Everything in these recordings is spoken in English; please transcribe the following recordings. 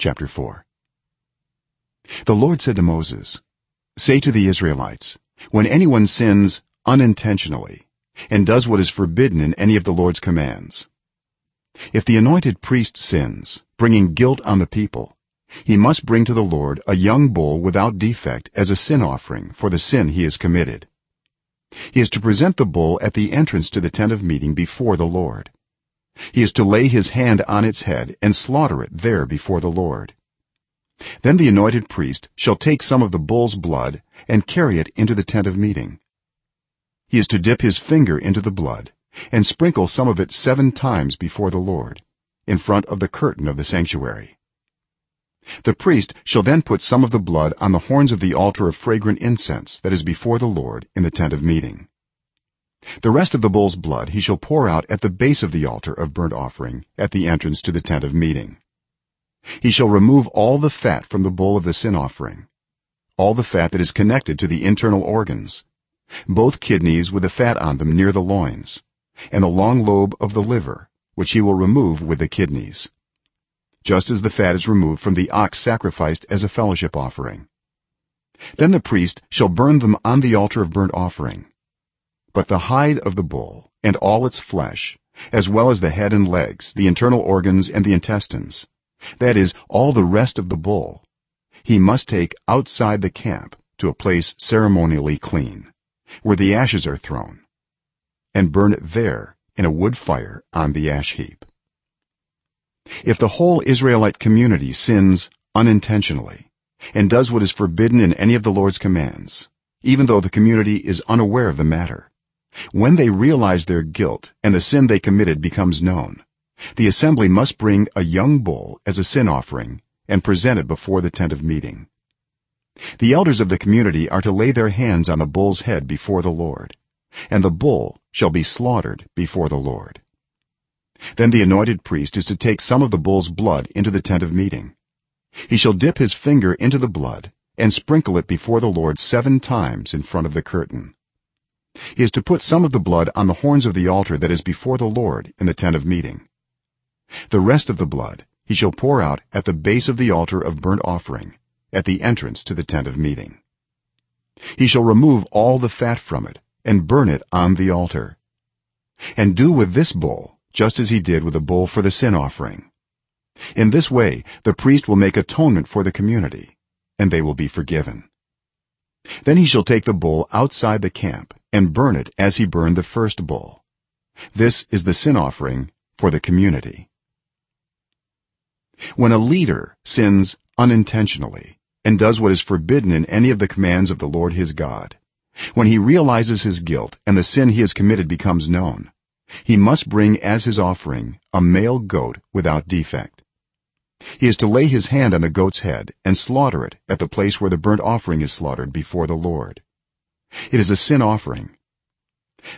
chapter 4 the lord said to moses say to the israelites when anyone sins unintentionally and does what is forbidden in any of the lord's commands if the anointed priest sins bringing guilt on the people he must bring to the lord a young bull without defect as a sin offering for the sin he has committed. He is to present the bull at the entrance to the tent of meeting before the lord he is to lay his hand on its head and slaughter it there before the lord. Then the anointed priest shall take some of the bull's blood and carry it into the tent of meeting. He is to dip his finger into the blood and sprinkle some of it 7 times before the lord in front of the curtain of the sanctuary. The priest shall then put some of the blood on the horns of the altar of fragrant incense that is before the lord in the tent of meeting the rest of the bull's blood he shall pour out at the base of the altar of burnt offering at the entrance to the tent of meeting. He shall remove all the fat from the bull of the sin offering all the fat that is connected to the internal organs both kidneys with the fat on them near the loins and the long lobe of the liver which he will remove with the kidneys just as the fat is removed from the ox sacrificed as a fellowship offering. Then the priest shall burn them on the altar of burnt offering but the hide of the bull and all its flesh as well as the head and legs the internal organs and the intestines that is all the rest of the bull he must take outside the camp to a place ceremonially clean where the ashes are thrown and burn it there in a wood fire on the ash heap. If the whole israelite community sins unintentionally and does what is forbidden in any of the lord's commands even though the community is unaware of the matter when they realize their guilt and the sin they committed becomes known the assembly must bring a young bull as a sin offering and present it before the tent of meeting. The elders of the community are to lay their hands on the bull's head before the lord and the bull shall be slaughtered before the lord. Then the anointed priest is to take some of the bull's blood into the tent of meeting. He shall dip his finger into the blood and sprinkle it before the lord 7 times in front of the curtain is to put some of the blood on the horns of the altar that is before the lord in the tent of meeting. The rest of the blood he shall pour out at the base of the altar of burnt offering at the entrance to the tent of meeting. He shall remove all the fat from it and burn it on the altar. And do with this bull just as he did with the bull for the sin offering. In this way the priest will make atonement for the community and they will be forgiven then he shall take the bull outside the camp and burn it as he burned the first bull. This is the sin offering for the community. When a leader sins unintentionally and does what is forbidden in any of the commands of the lord his god when he realizes his guilt and the sin he has committed becomes known he must bring as his offering a male goat without defect he is to lay his hand on the goat's head and slaughter it at the place where the burnt offering is slaughtered before the lord. It is a sin offering.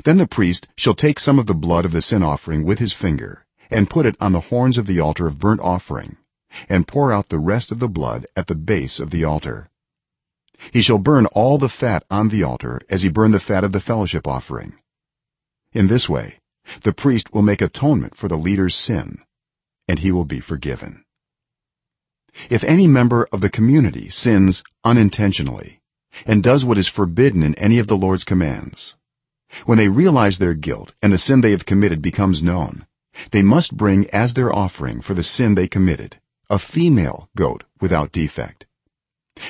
Then the priest shall take some of the blood of the sin offering with his finger and put it on the horns of the altar of burnt offering and pour out the rest of the blood at the base of the altar. He shall burn all the fat on the altar as he burned the fat of the fellowship offering. In this way the priest will make atonement for the leader's sin and he will be forgiven if any member of the community sins unintentionally and does what is forbidden in any of the lord's commands when they realize their guilt and the sin they have committed becomes known they must bring as their offering for the sin they committed a female goat without defect.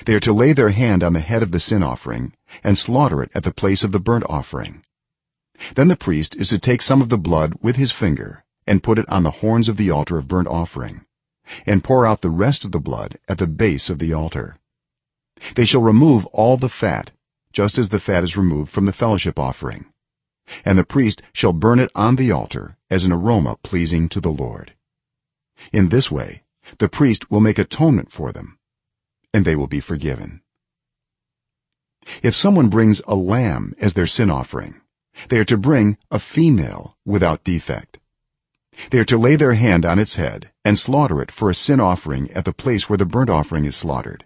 They are to lay their hand on the head of the sin offering and slaughter it at the place of the burnt offering. Then the priest is to take some of the blood with his finger and put it on the horns of the altar of burnt offering and pour out the rest of the blood at the base of the altar. They shall remove all the fat just as the fat is removed from the fellowship offering. And the priest shall burn it on the altar as an aroma pleasing to the lord. In this way the priest will make atonement for them and they will be forgiven. If someone brings a lamb as their sin offering they are to bring a female without defect they are to lay their hand on its head and slaughter it for a sin offering at the place where the burnt offering is slaughtered.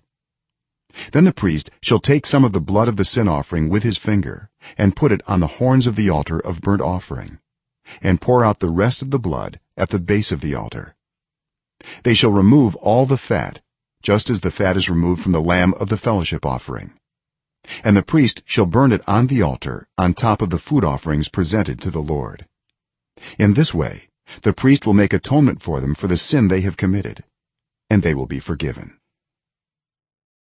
Then the priest shall take some of the blood of the sin offering with his finger and put it on the horns of the altar of burnt offering and pour out the rest of the blood at the base of the altar. They shall remove all the fat just as the fat is removed from the lamb of the fellowship offering. And the priest shall burn it on the altar on top of the food offerings presented to the lord. In this way the priest will make atonement for them for the sin they have committed and they will be forgiven.